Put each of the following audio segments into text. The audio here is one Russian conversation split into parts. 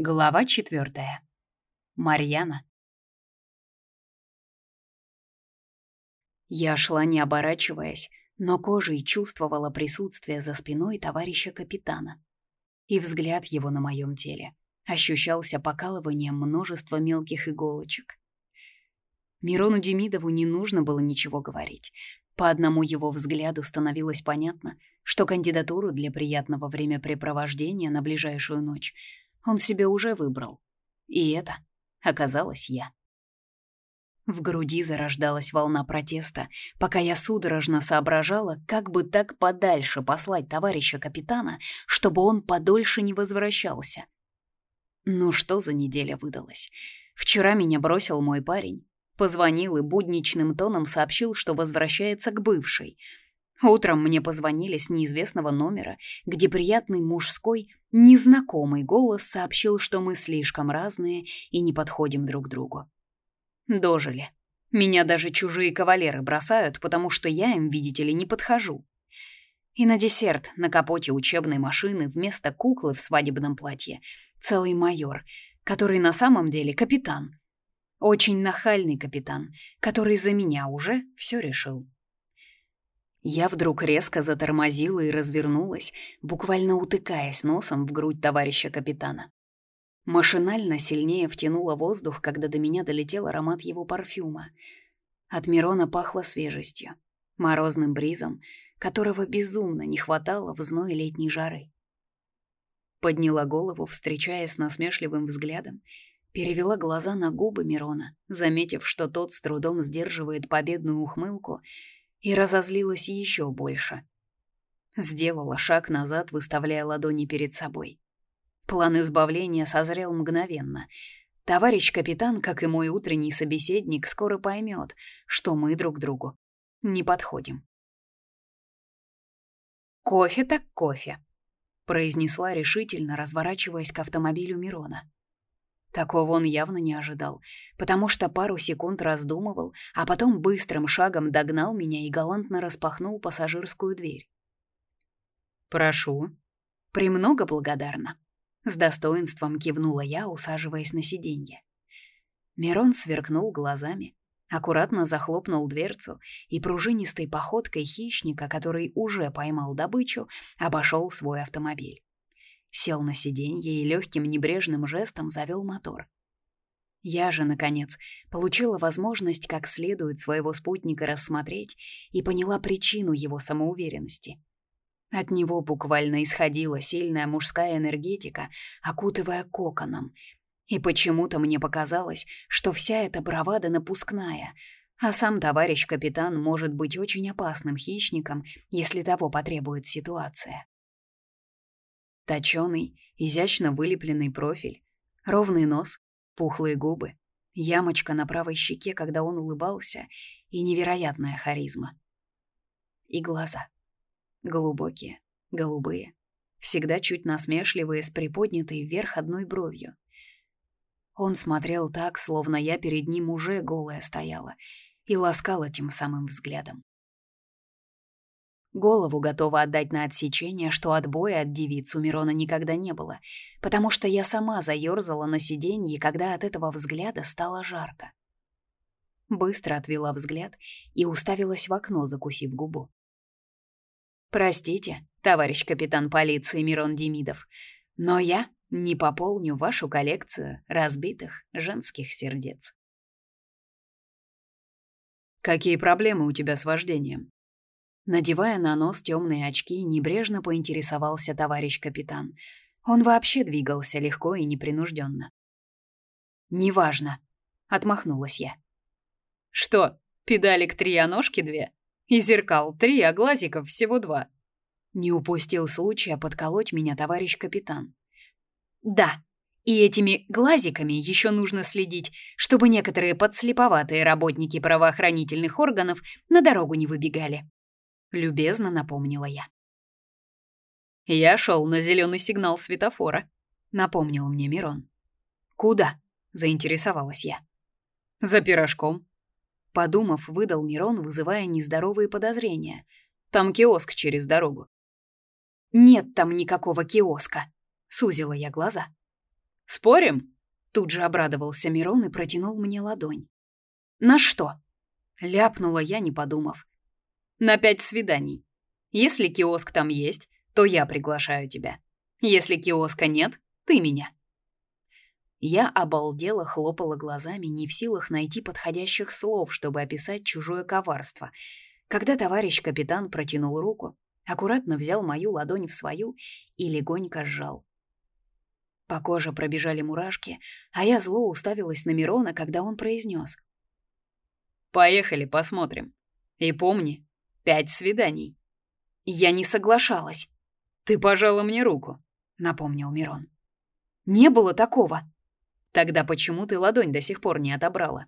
Глава четвертая. Марьяна. Я шла не оборачиваясь, но кожей чувствовала присутствие за спиной товарища капитана. И взгляд его на моем теле ощущался покалыванием множества мелких иголочек. Мирону Демидову не нужно было ничего говорить. По одному его взгляду становилось понятно, что кандидатуру для приятного времяпрепровождения на ближайшую ночь он себе уже выбрал. И это оказалась я. В груди зарождалась волна протеста, пока я судорожно соображала, как бы так подальше послать товарища капитана, чтобы он подольше не возвращался. Ну что за неделя выдалась? Вчера меня бросил мой парень, позвонил и будничным тоном сообщил, что возвращается к бывшей. Утром мне позвонили с неизвестного номера, где приятный мужской, незнакомый голос сообщил, что мы слишком разные и не подходим друг другу. Дожили. Меня даже чужие кавалеры бросают, потому что я им, видите ли, не подхожу. И на десерт на капоте учебной машины вместо куклы в свадебном платье целый майор, который на самом деле капитан. Очень нахальный капитан, который за меня уже все решил. Я вдруг резко затормозила и развернулась, буквально утыкаясь носом в грудь товарища капитана. Машинально сильнее втянула воздух, когда до меня долетел аромат его парфюма. От Мирона пахло свежестью, морозным бризом, которого безумно не хватало в зной летней жары. Подняла голову, встречаясь с насмешливым взглядом, перевела глаза на губы Мирона, заметив, что тот с трудом сдерживает победную ухмылку, и разозлилась еще больше. Сделала шаг назад, выставляя ладони перед собой. План избавления созрел мгновенно. Товарищ капитан, как и мой утренний собеседник, скоро поймет, что мы друг другу не подходим. «Кофе так кофе», — произнесла решительно, разворачиваясь к автомобилю Мирона. Такого он явно не ожидал, потому что пару секунд раздумывал, а потом быстрым шагом догнал меня и галантно распахнул пассажирскую дверь. «Прошу». «Премного благодарна», с достоинством кивнула я, усаживаясь на сиденье. Мирон сверкнул глазами, аккуратно захлопнул дверцу и пружинистой походкой хищника, который уже поймал добычу, обошел свой автомобиль. Сел на сиденье и легким небрежным жестом завел мотор. Я же, наконец, получила возможность как следует своего спутника рассмотреть и поняла причину его самоуверенности. От него буквально исходила сильная мужская энергетика, окутывая коконом. И почему-то мне показалось, что вся эта бравада напускная, а сам товарищ капитан может быть очень опасным хищником, если того потребует ситуация. Точёный, изящно вылепленный профиль, ровный нос, пухлые губы, ямочка на правой щеке, когда он улыбался, и невероятная харизма. И глаза — Глубокие, голубые, всегда чуть насмешливые, с приподнятой вверх одной бровью. Он смотрел так, словно я перед ним уже голая стояла, и ласкала тем самым взглядом. Голову готова отдать на отсечение, что отбоя от девиц у Мирона никогда не было, потому что я сама заёрзала на сиденье, когда от этого взгляда стало жарко. Быстро отвела взгляд и уставилась в окно, закусив губу. Простите, товарищ капитан полиции Мирон Демидов, но я не пополню вашу коллекцию разбитых женских сердец. Какие проблемы у тебя с вождением? Надевая на нос темные очки, небрежно поинтересовался товарищ капитан. Он вообще двигался легко и непринужденно. «Неважно», — отмахнулась я. «Что, педалик три, а ножки две?» И зеркал три, а глазиков всего два. Не упустил случая подколоть меня товарищ капитан. Да, и этими глазиками еще нужно следить, чтобы некоторые подслеповатые работники правоохранительных органов на дорогу не выбегали. Любезно напомнила я. Я шел на зеленый сигнал светофора, напомнил мне Мирон. Куда? заинтересовалась я. За пирожком, Подумав, выдал Мирон, вызывая нездоровые подозрения. «Там киоск через дорогу». «Нет там никакого киоска», — сузила я глаза. Спорим?» Тут же обрадовался Мирон и протянул мне ладонь. «На что?» Ляпнула я, не подумав. «На пять свиданий. Если киоск там есть, то я приглашаю тебя. Если киоска нет, ты меня». Я обалдела, хлопала глазами, не в силах найти подходящих слов, чтобы описать чужое коварство. Когда товарищ капитан протянул руку, аккуратно взял мою ладонь в свою и легонько сжал. По коже пробежали мурашки, а я зло уставилась на Мирона, когда он произнес. «Поехали, посмотрим. И помни, пять свиданий». Я не соглашалась. «Ты пожала мне руку», — напомнил Мирон. «Не было такого». «Тогда почему ты ладонь до сих пор не отобрала?»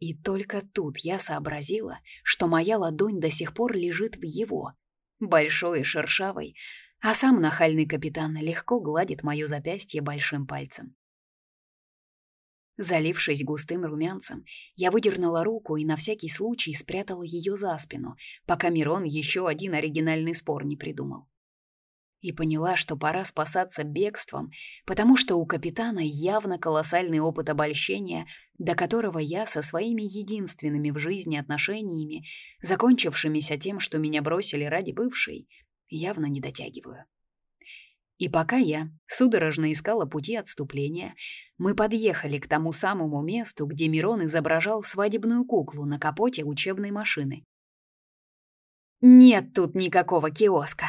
И только тут я сообразила, что моя ладонь до сих пор лежит в его, большой и шершавой, а сам нахальный капитан легко гладит моё запястье большим пальцем. Залившись густым румянцем, я выдернула руку и на всякий случай спрятала ее за спину, пока Мирон еще один оригинальный спор не придумал. И поняла, что пора спасаться бегством, потому что у капитана явно колоссальный опыт обольщения, до которого я со своими единственными в жизни отношениями, закончившимися тем, что меня бросили ради бывшей, явно не дотягиваю. И пока я судорожно искала пути отступления, мы подъехали к тому самому месту, где Мирон изображал свадебную куклу на капоте учебной машины. «Нет тут никакого киоска!»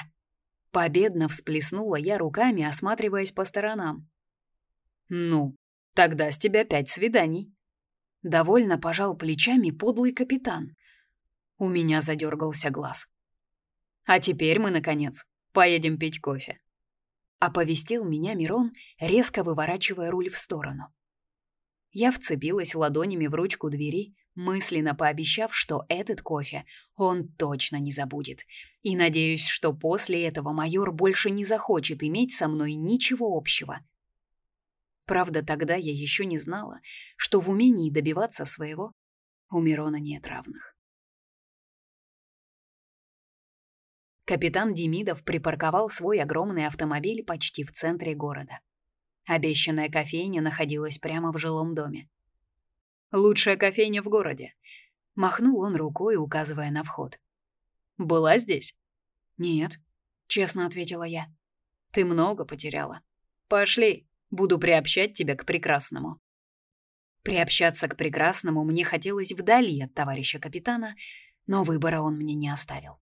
Победно всплеснула я руками, осматриваясь по сторонам. «Ну, тогда с тебя пять свиданий». Довольно пожал плечами подлый капитан. У меня задергался глаз. А теперь мы, наконец, поедем пить кофе. Оповестил меня Мирон, резко выворачивая руль в сторону. Я вцепилась ладонями в ручку двери, мысленно пообещав, что этот кофе он точно не забудет. И надеюсь, что после этого майор больше не захочет иметь со мной ничего общего. Правда, тогда я еще не знала, что в умении добиваться своего у Мирона нет равных. Капитан Демидов припарковал свой огромный автомобиль почти в центре города. Обещанная кофейня находилась прямо в жилом доме. «Лучшая кофейня в городе», — махнул он рукой, указывая на вход. «Была здесь?» «Нет», — честно ответила я. «Ты много потеряла. Пошли, буду приобщать тебя к прекрасному». Приобщаться к прекрасному мне хотелось вдали от товарища капитана, но выбора он мне не оставил.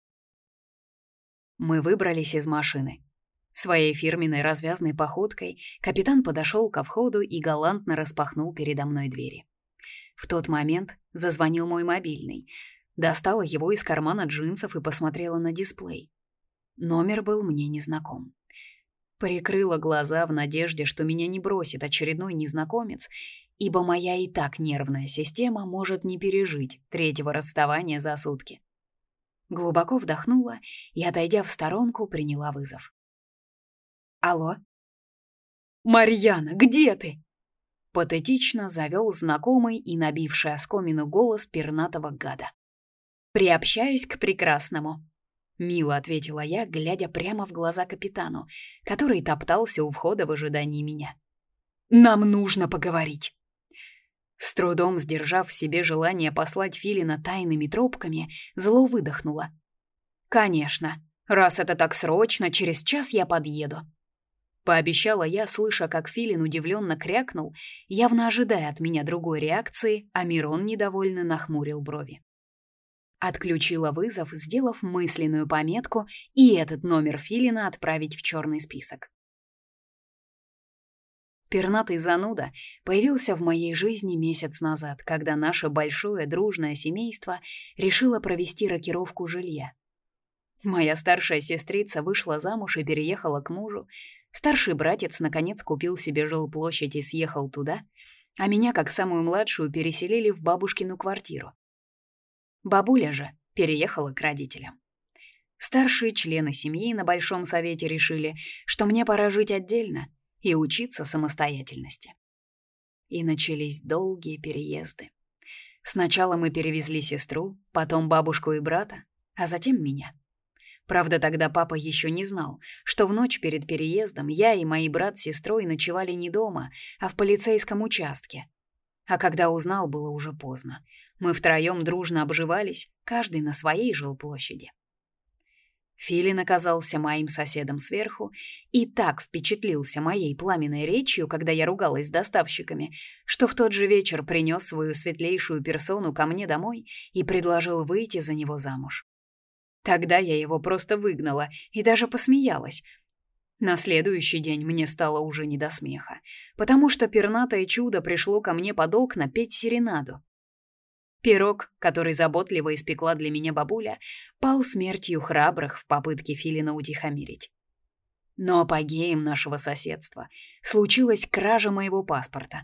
Мы выбрались из машины. Своей фирменной развязной походкой капитан подошел ко входу и галантно распахнул передо мной двери. В тот момент зазвонил мой мобильный. Достала его из кармана джинсов и посмотрела на дисплей. Номер был мне незнаком. Прикрыла глаза в надежде, что меня не бросит очередной незнакомец, ибо моя и так нервная система может не пережить третьего расставания за сутки. Глубоко вдохнула и, отойдя в сторонку, приняла вызов. «Алло?» «Марьяна, где ты?» Патетично завел знакомый и набивший оскомину голос пернатого гада. «Приобщаюсь к прекрасному», — мило ответила я, глядя прямо в глаза капитану, который топтался у входа в ожидании меня. «Нам нужно поговорить». С трудом сдержав в себе желание послать Филина тайными тропками, зло выдохнула. «Конечно. Раз это так срочно, через час я подъеду». Пообещала я, слыша, как Филин удивленно крякнул, явно ожидая от меня другой реакции, а Мирон недовольно нахмурил брови. Отключила вызов, сделав мысленную пометку и этот номер Филина отправить в черный список. Пернатый зануда появился в моей жизни месяц назад, когда наше большое дружное семейство решило провести рокировку жилья. Моя старшая сестрица вышла замуж и переехала к мужу. Старший братец наконец купил себе жилплощадь и съехал туда, а меня, как самую младшую, переселили в бабушкину квартиру. Бабуля же переехала к родителям. Старшие члены семьи на большом совете решили, что мне пора жить отдельно — и учиться самостоятельности. И начались долгие переезды. Сначала мы перевезли сестру, потом бабушку и брата, а затем меня. Правда, тогда папа еще не знал, что в ночь перед переездом я и мои брат с сестрой ночевали не дома, а в полицейском участке. А когда узнал, было уже поздно. Мы втроем дружно обживались, каждый на своей жилплощади. Филин оказался моим соседом сверху и так впечатлился моей пламенной речью, когда я ругалась с доставщиками, что в тот же вечер принес свою светлейшую персону ко мне домой и предложил выйти за него замуж. Тогда я его просто выгнала и даже посмеялась. На следующий день мне стало уже не до смеха, потому что пернатое чудо пришло ко мне под окна петь серенаду. Пирог, который заботливо испекла для меня бабуля, пал смертью храбрых в попытке Филина утихомирить. Но апогеем нашего соседства случилась кража моего паспорта.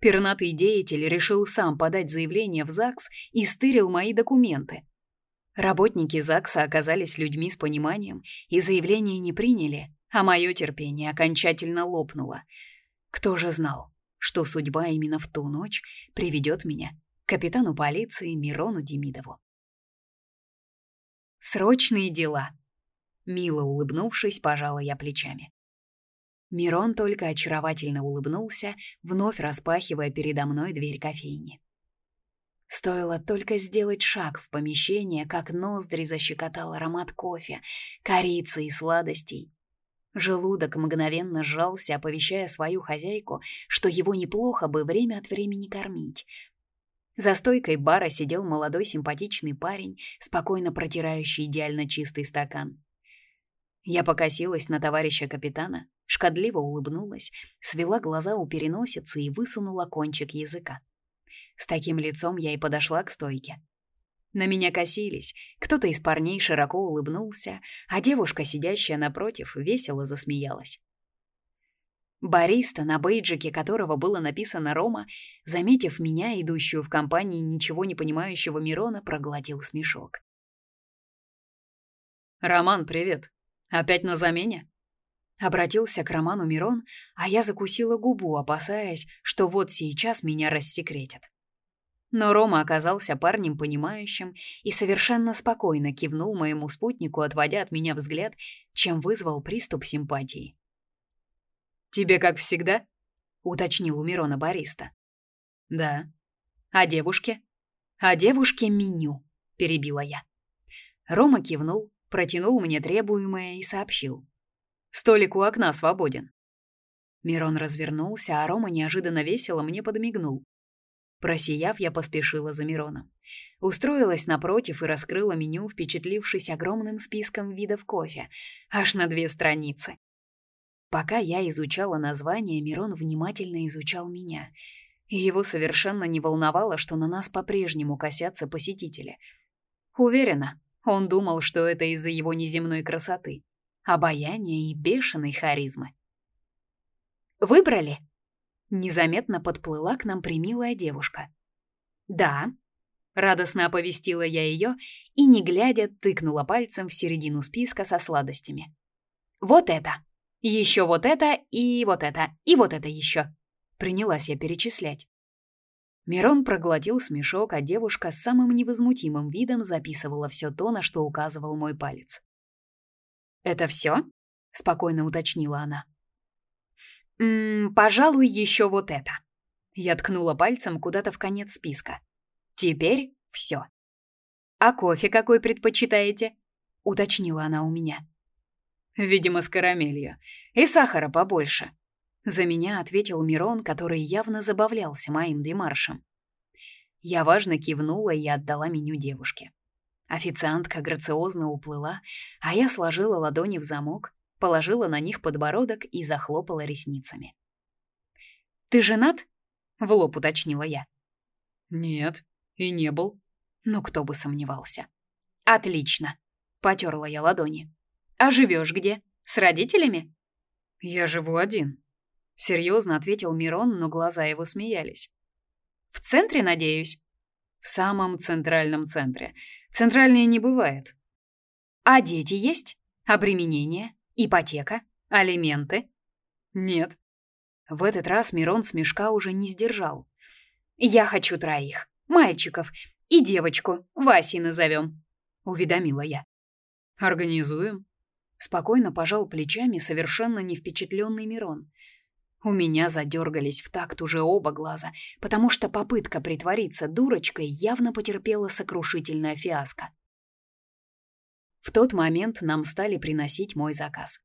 Пернатый деятель решил сам подать заявление в ЗАГС и стырил мои документы. Работники ЗАГСа оказались людьми с пониманием и заявление не приняли, а мое терпение окончательно лопнуло. Кто же знал, что судьба именно в ту ночь приведет меня капитану полиции Мирону Демидову. Срочные дела. Мило улыбнувшись, пожала я плечами. Мирон только очаровательно улыбнулся, вновь распахивая передо мной дверь кофейни. Стоило только сделать шаг в помещение, как ноздри защекотал аромат кофе, корицы и сладостей. Желудок мгновенно сжался, оповещая свою хозяйку, что его неплохо бы время от времени кормить, за стойкой бара сидел молодой симпатичный парень, спокойно протирающий идеально чистый стакан. Я покосилась на товарища капитана, шкодливо улыбнулась, свела глаза у переносицы и высунула кончик языка. С таким лицом я и подошла к стойке. На меня косились, кто-то из парней широко улыбнулся, а девушка, сидящая напротив, весело засмеялась. Бариста, на бейджике которого было написано «Рома», заметив меня, идущую в компании ничего не понимающего Мирона, проглотил смешок. «Роман, привет. Опять на замене?» Обратился к Роману Мирон, а я закусила губу, опасаясь, что вот сейчас меня рассекретят. Но Рома оказался парнем понимающим и совершенно спокойно кивнул моему спутнику, отводя от меня взгляд, чем вызвал приступ симпатии. «Тебе как всегда?» — уточнил у Мирона бариста. «Да». «А девушке?» «А девушке меню», — перебила я. Рома кивнул, протянул мне требуемое и сообщил. «Столик у окна свободен». Мирон развернулся, а Рома неожиданно весело мне подмигнул. Просияв, я поспешила за Мироном. Устроилась напротив и раскрыла меню, впечатлившись огромным списком видов кофе, аж на две страницы. Пока я изучала название, Мирон внимательно изучал меня. Его совершенно не волновало, что на нас по-прежнему косятся посетители. Уверена, он думал, что это из-за его неземной красоты, обаяния и бешеной харизмы. «Выбрали?» Незаметно подплыла к нам примилая девушка. «Да», — радостно оповестила я ее и, не глядя, тыкнула пальцем в середину списка со сладостями. «Вот это!» Еще вот это и вот это, и вот это еще. Принялась я перечислять. Мирон проглотил смешок, а девушка с самым невозмутимым видом записывала все то, на что указывал мой палец. «Это все?» — спокойно уточнила она. «М -м, «Пожалуй, еще вот это». Я ткнула пальцем куда-то в конец списка. «Теперь все». «А кофе какой предпочитаете?» — уточнила она у меня. Видимо, с карамелью. И сахара побольше. За меня ответил Мирон, который явно забавлялся моим демаршем. Я важно кивнула и отдала меню девушке. Официантка грациозно уплыла, а я сложила ладони в замок, положила на них подбородок и захлопала ресницами. «Ты женат?» — в лоб уточнила я. «Нет, и не был». Ну, кто бы сомневался. «Отлично!» — потерла я ладони. «А живешь где? С родителями?» «Я живу один», — серьезно ответил Мирон, но глаза его смеялись. «В центре, надеюсь?» «В самом центральном центре. Центральнее не бывает». «А дети есть? Обременение? Ипотека? Алименты?» «Нет». В этот раз Мирон смешка уже не сдержал. «Я хочу троих. Мальчиков. И девочку. Васей назовем», — уведомила я. Организуем. Спокойно пожал плечами совершенно не впечатленный Мирон. У меня задергались в такт уже оба глаза, потому что попытка притвориться дурочкой явно потерпела сокрушительное фиаско. В тот момент нам стали приносить мой заказ.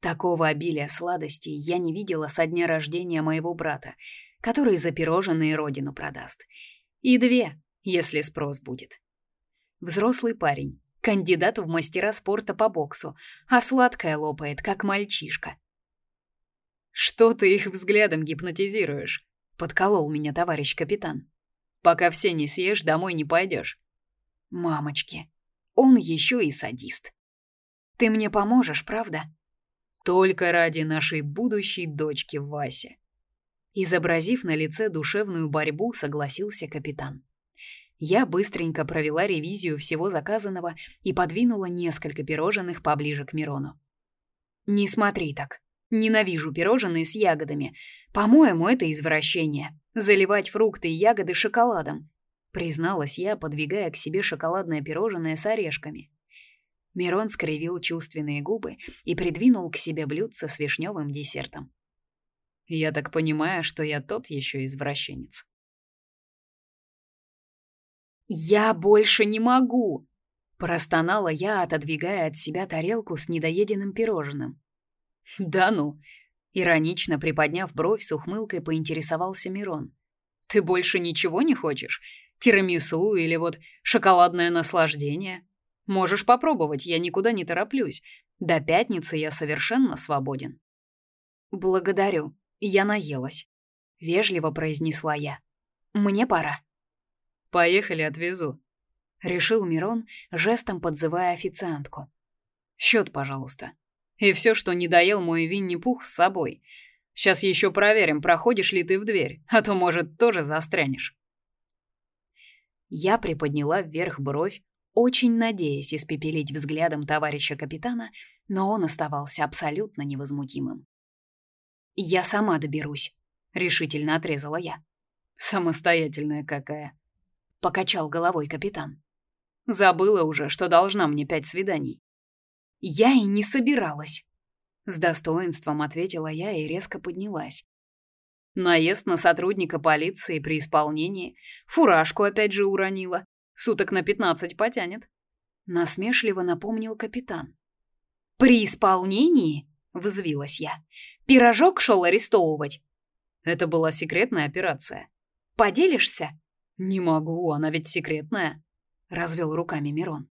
Такого обилия сладостей я не видела со дня рождения моего брата, который за пирожные родину продаст. И две, если спрос будет. Взрослый парень, кандидат в мастера спорта по боксу, а сладкое лопает, как мальчишка. «Что ты их взглядом гипнотизируешь?» — подколол меня товарищ капитан. «Пока все не съешь, домой не пойдешь». «Мамочки, он еще и садист. Ты мне поможешь, правда?» «Только ради нашей будущей дочки Васи». Изобразив на лице душевную борьбу, согласился капитан. Я быстренько провела ревизию всего заказанного и подвинула несколько пирожных поближе к Мирону. «Не смотри так. Ненавижу пирожные с ягодами. По-моему, это извращение. Заливать фрукты и ягоды шоколадом», призналась я, подвигая к себе шоколадное пирожное с орешками. Мирон скривил чувственные губы и придвинул к себе блюдце с вишневым десертом. «Я так понимаю, что я тот еще извращенец». «Я больше не могу!» – простонала я, отодвигая от себя тарелку с недоеденным пирожным. «Да ну!» — иронично приподняв бровь с ухмылкой, поинтересовался Мирон. «Ты больше ничего не хочешь? Тирамису или вот шоколадное наслаждение? Можешь попробовать, я никуда не тороплюсь. До пятницы я совершенно свободен». «Благодарю, я наелась», — вежливо произнесла я. «Мне пора». «Поехали, отвезу», — решил Мирон, жестом подзывая официантку. «Счет, пожалуйста». И все, что не доел мой Винни-Пух, с собой. Сейчас еще проверим, проходишь ли ты в дверь, а то, может, тоже застрянешь. Я приподняла вверх бровь, очень надеясь испепелить взглядом товарища капитана, но он оставался абсолютно невозмутимым. «Я сама доберусь», — решительно отрезала я. «Самостоятельная какая», — покачал головой капитан. «Забыла уже, что должна мне пять свиданий. Я и не собиралась. С достоинством ответила я и резко поднялась. Наезд на сотрудника полиции при исполнении. Фуражку опять же уронила. Суток на пятнадцать потянет. Насмешливо напомнил капитан. «При исполнении?» — взвилась я. «Пирожок шел арестовывать». Это была секретная операция. «Поделишься?» «Не могу, она ведь секретная», — развел руками Мирон.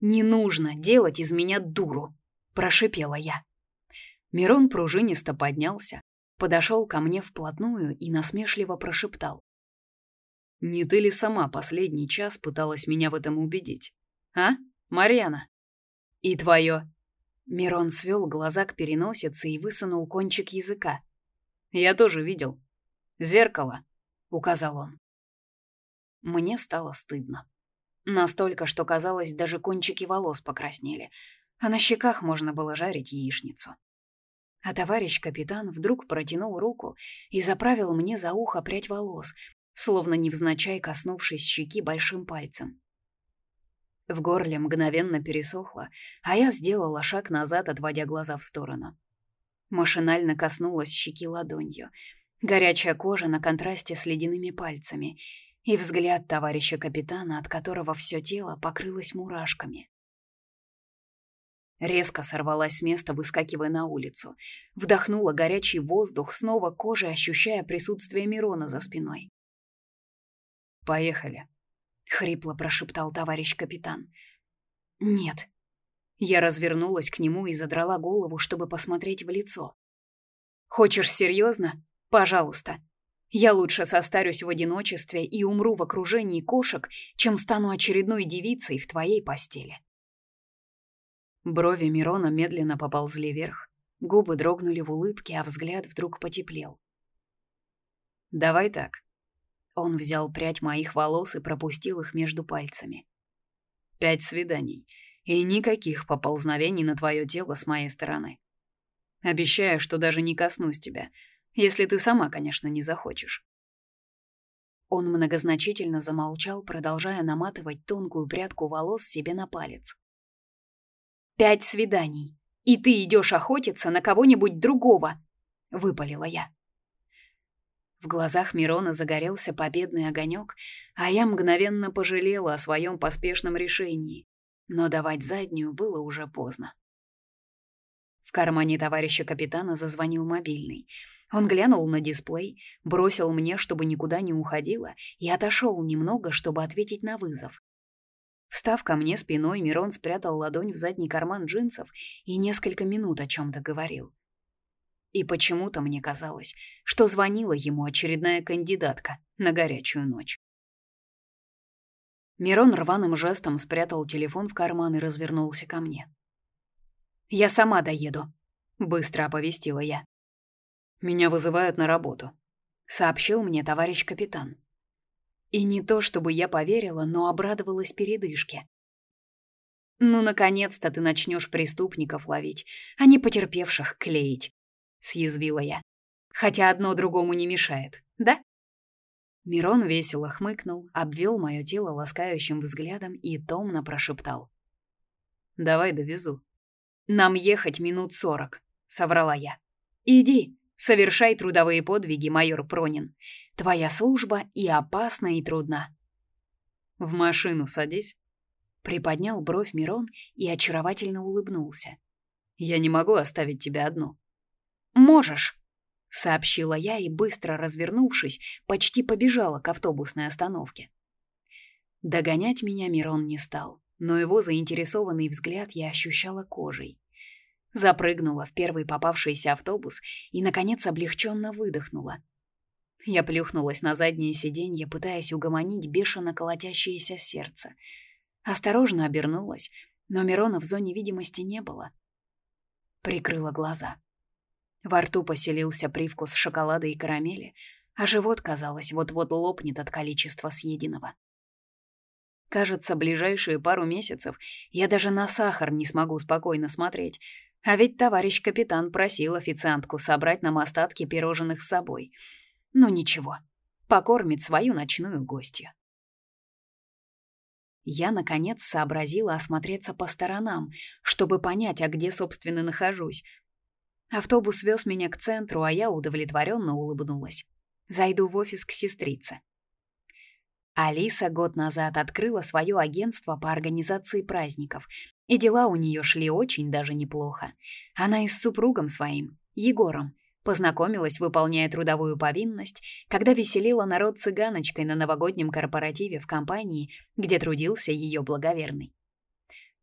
«Не нужно делать из меня дуру», — прошипела я. Мирон пружинисто поднялся, подошел ко мне вплотную и насмешливо прошептал. «Не ты ли сама последний час пыталась меня в этом убедить? А, Марьяна?» «И твое?» Мирон свел глаза к переносице и высунул кончик языка. «Я тоже видел. Зеркало», — указал он. Мне стало стыдно. Настолько, что казалось, даже кончики волос покраснели, а на щеках можно было жарить яичницу. А товарищ капитан вдруг протянул руку и заправил мне за ухо прядь волос, словно невзначай коснувшись щеки большим пальцем. В горле мгновенно пересохло, а я сделала шаг назад, отводя глаза в сторону. Машинально коснулась щеки ладонью. Горячая кожа на контрасте с ледяными пальцами — и взгляд товарища капитана, от которого все тело покрылось мурашками. Резко сорвалась с места, выскакивая на улицу. Вдохнула горячий воздух, снова кожей ощущая присутствие Мирона за спиной. «Поехали», — хрипло прошептал товарищ капитан. «Нет». Я развернулась к нему и задрала голову, чтобы посмотреть в лицо. «Хочешь серьезно? Пожалуйста, я лучше состарюсь в одиночестве и умру в окружении кошек, чем стану очередной девицей в твоей постели. Брови Мирона медленно поползли вверх, губы дрогнули в улыбке, а взгляд вдруг потеплел. «Давай так». Он взял прядь моих волос и пропустил их между пальцами. «Пять свиданий, и никаких поползновений на твое тело с моей стороны. Обещаю, что даже не коснусь тебя, если ты сама, конечно, не захочешь. Он многозначительно замолчал, продолжая наматывать тонкую прядку волос себе на палец. Пять свиданий. И ты идешь охотиться на кого-нибудь другого!» — выпалила я. В глазах Мирона загорелся победный огонек, а я мгновенно пожалела о своем поспешном решении. Но давать заднюю было уже поздно. В кармане товарища капитана зазвонил мобильный. Он глянул на дисплей, бросил мне, чтобы никуда не уходила, и отошел немного, чтобы ответить на вызов. Встав ко мне спиной, Мирон спрятал ладонь в задний карман джинсов и несколько минут о чем-то говорил. И почему-то мне казалось, что звонила ему очередная кандидатка на горячую ночь. Мирон рваным жестом спрятал телефон в карман и развернулся ко мне. «Я сама доеду», — быстро оповестила я. «Меня вызывают на работу», — сообщил мне товарищ капитан. И не то, чтобы я поверила, но обрадовалась передышке. «Ну, наконец-то ты начнешь преступников ловить, а не потерпевших клеить», съязвила я. Хотя одно другому не мешает, да? Мирон весело хмыкнул, обвел мое тело ласкающим взглядом и томно прошептал. «Давай довезу». «Нам ехать минут сорок», — соврала я. «Иди, совершай трудовые подвиги, майор Пронин. Твоя служба и опасна, и трудна». «В машину садись», — приподнял бровь Мирон и очаровательно улыбнулся. «Я не могу оставить тебя одну. «Можешь», — сообщила я и, быстро развернувшись, почти побежала к автобусной остановке. Догонять меня Мирон не стал, но его заинтересованный взгляд я ощущала кожей. Запрыгнула в первый попавшийся автобус и, наконец, облегченно выдохнула. Я плюхнулась на заднее сиденье, пытаясь угомонить бешено колотящееся сердце. Осторожно обернулась, но Мирона в зоне видимости не было. Прикрыла глаза. Во рту поселился привкус шоколада и карамели, а живот, казалось, вот-вот лопнет от количества съеденного. Кажется, ближайшие пару месяцев я даже на сахар не смогу спокойно смотреть, а ведь товарищ капитан просил официантку собрать нам остатки пирожных с собой. Ну ничего, покормит свою ночную гостью. Я, наконец, сообразила осмотреться по сторонам, чтобы понять, а где, собственно, нахожусь, Автобус вез меня к центру, а я удовлетворенно улыбнулась. Зайду в офис к сестрице. Алиса год назад открыла свое агентство по организации праздников, и дела у нее шли очень даже неплохо. Она и с супругом своим, Егором, познакомилась, выполняя трудовую повинность, когда веселила народ цыганочкой на новогоднем корпоративе в компании, где трудился ее благоверный.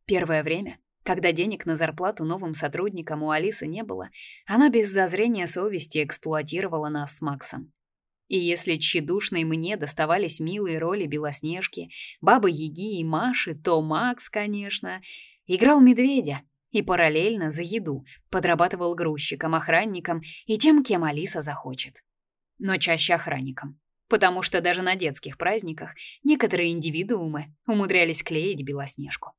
Первое время когда денег на зарплату новым сотрудникам у Алисы не было, она без зазрения совести эксплуатировала нас с Максом. И если тщедушной мне доставались милые роли Белоснежки, Бабы-Яги и Маши, то Макс, конечно, играл медведя и параллельно за еду подрабатывал грузчиком, охранником и тем, кем Алиса захочет. Но чаще охранником, потому что даже на детских праздниках некоторые индивидуумы умудрялись клеить Белоснежку.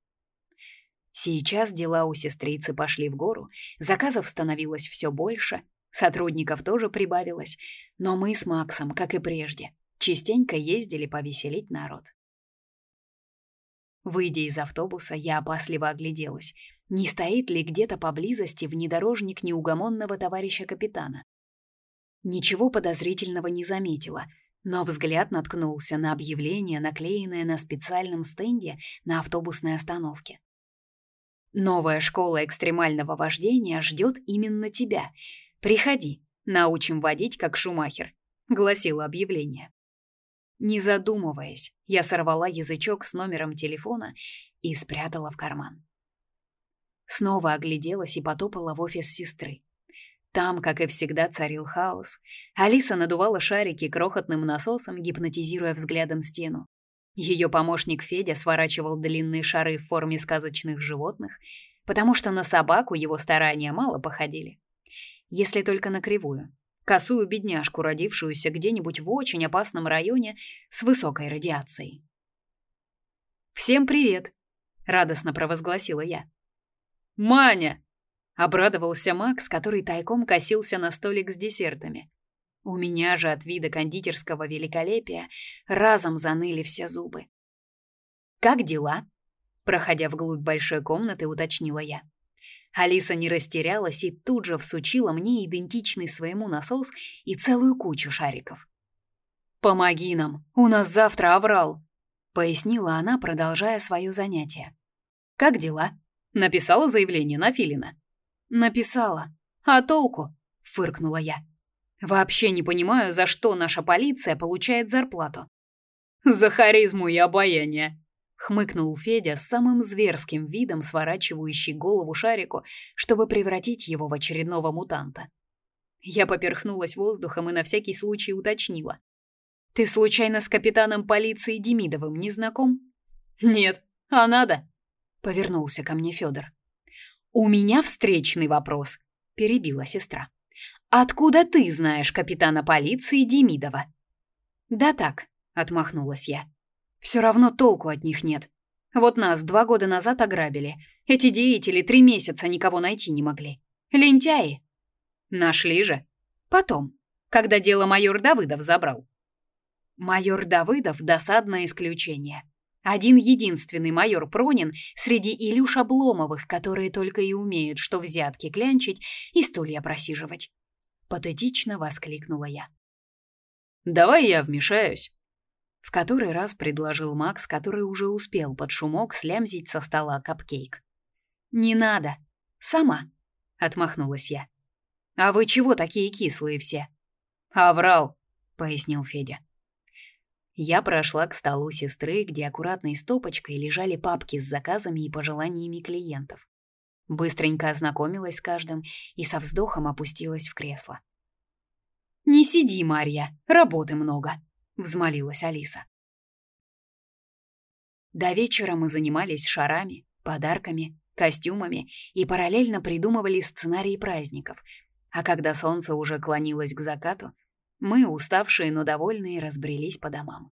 Сейчас дела у сестрицы пошли в гору, заказов становилось все больше, сотрудников тоже прибавилось, но мы с Максом, как и прежде, частенько ездили повеселить народ. Выйдя из автобуса, я опасливо огляделась, не стоит ли где-то поблизости внедорожник неугомонного товарища капитана. Ничего подозрительного не заметила, но взгляд наткнулся на объявление, наклеенное на специальном стенде на автобусной остановке. Новая школа экстремального вождения ждет именно тебя. Приходи, научим водить как Шумахер, гласило объявление. Не задумываясь, я сорвала язычок с номером телефона и спрятала в карман. Снова огляделась и потопала в офис сестры. Там, как и всегда, царил хаос. Алиса надувала шарики крохотным насосом, гипнотизируя взглядом стену. Ее помощник Федя сворачивал длинные шары в форме сказочных животных, потому что на собаку его старания мало походили. Если только на кривую. Косую бедняжку, родившуюся где-нибудь в очень опасном районе с высокой радиацией. «Всем привет!» — радостно провозгласила я. «Маня!» — обрадовался Макс, который тайком косился на столик с десертами. У меня же от вида кондитерского великолепия разом заныли все зубы. «Как дела?» Проходя вглубь большой комнаты, уточнила я. Алиса не растерялась и тут же всучила мне идентичный своему насос и целую кучу шариков. «Помоги нам, у нас завтра аврал», — пояснила она, продолжая свое занятие. «Как дела?» «Написала заявление на Филина?» «Написала. А толку?» — фыркнула я. «Вообще не понимаю, за что наша полиция получает зарплату». «За харизму и обаяние», хмыкнул Федя с самым зверским видом, сворачивающий голову шарику, чтобы превратить его в очередного мутанта. Я поперхнулась воздухом и на всякий случай уточнила: "Ты случайно с капитаном полиции Демидовым не знаком?" "Нет, а надо?" повернулся ко мне Федор. "У меня встречный вопрос", перебила сестра. "Откуда ты знаешь капитана полиции Демидова?" "Да так", отмахнулась я. Все равно толку от них нет. Вот нас два года назад ограбили. Эти деятели три месяца никого найти не могли. Лентяи. Нашли же. Потом, когда дело майор Давыдов забрал. Майор Давыдов – досадное исключение. Один единственный майор Пронин среди Илюш Обломовых, которые только и умеют что взятки клянчить и стулья просиживать. Патетично воскликнула я. «Давай я вмешаюсь», в который раз предложил Макс, который уже успел под шумок слямзить со стола капкейк. «Не надо. Сама», — отмахнулась я. «А вы чего такие кислые все?» «Аврал», — пояснил Федя. Я прошла к столу сестры, где аккуратной стопочкой лежали папки с заказами и пожеланиями клиентов. Быстренько ознакомилась с каждым и со вздохом опустилась в кресло. «Не сиди, Марья, работы много», взмолилась Алиса. До вечера мы занимались шарами, подарками, костюмами и параллельно придумывали сценарии праздников. А когда солнце уже клонилось к закату, мы, уставшие, но довольные, разбрелись по домам.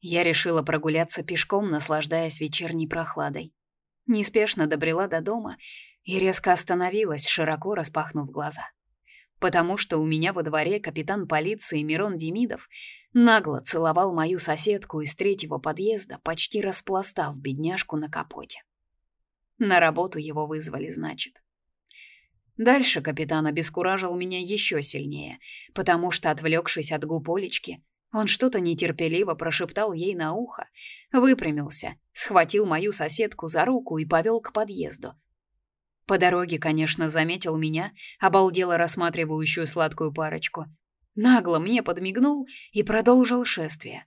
Я решила прогуляться пешком, наслаждаясь вечерней прохладой. Неспешно добрела до дома и резко остановилась, широко распахнув глаза потому что у меня во дворе капитан полиции Мирон Демидов нагло целовал мою соседку из третьего подъезда, почти распластав бедняжку на капоте. На работу его вызвали, значит. Дальше капитан обескуражил меня еще сильнее, потому что, отвлекшись от губ Олечки, он что-то нетерпеливо прошептал ей на ухо, выпрямился, схватил мою соседку за руку и повел к подъезду, по дороге, конечно, заметил меня, обалдело рассматривающую сладкую парочку. Нагло мне подмигнул и продолжил шествие.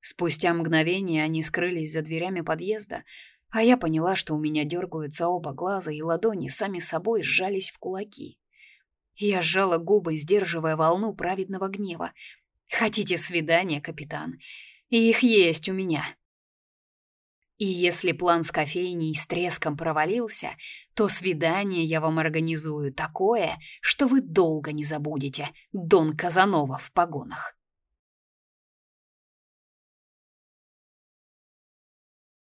Спустя мгновение они скрылись за дверями подъезда, а я поняла, что у меня дергаются оба глаза, и ладони сами собой сжались в кулаки. Я сжала губы, сдерживая волну праведного гнева. «Хотите свидания, капитан? Их есть у меня». И если план с кофейней с треском провалился, то свидание я вам организую такое, что вы долго не забудете, Дон Казанова в погонах.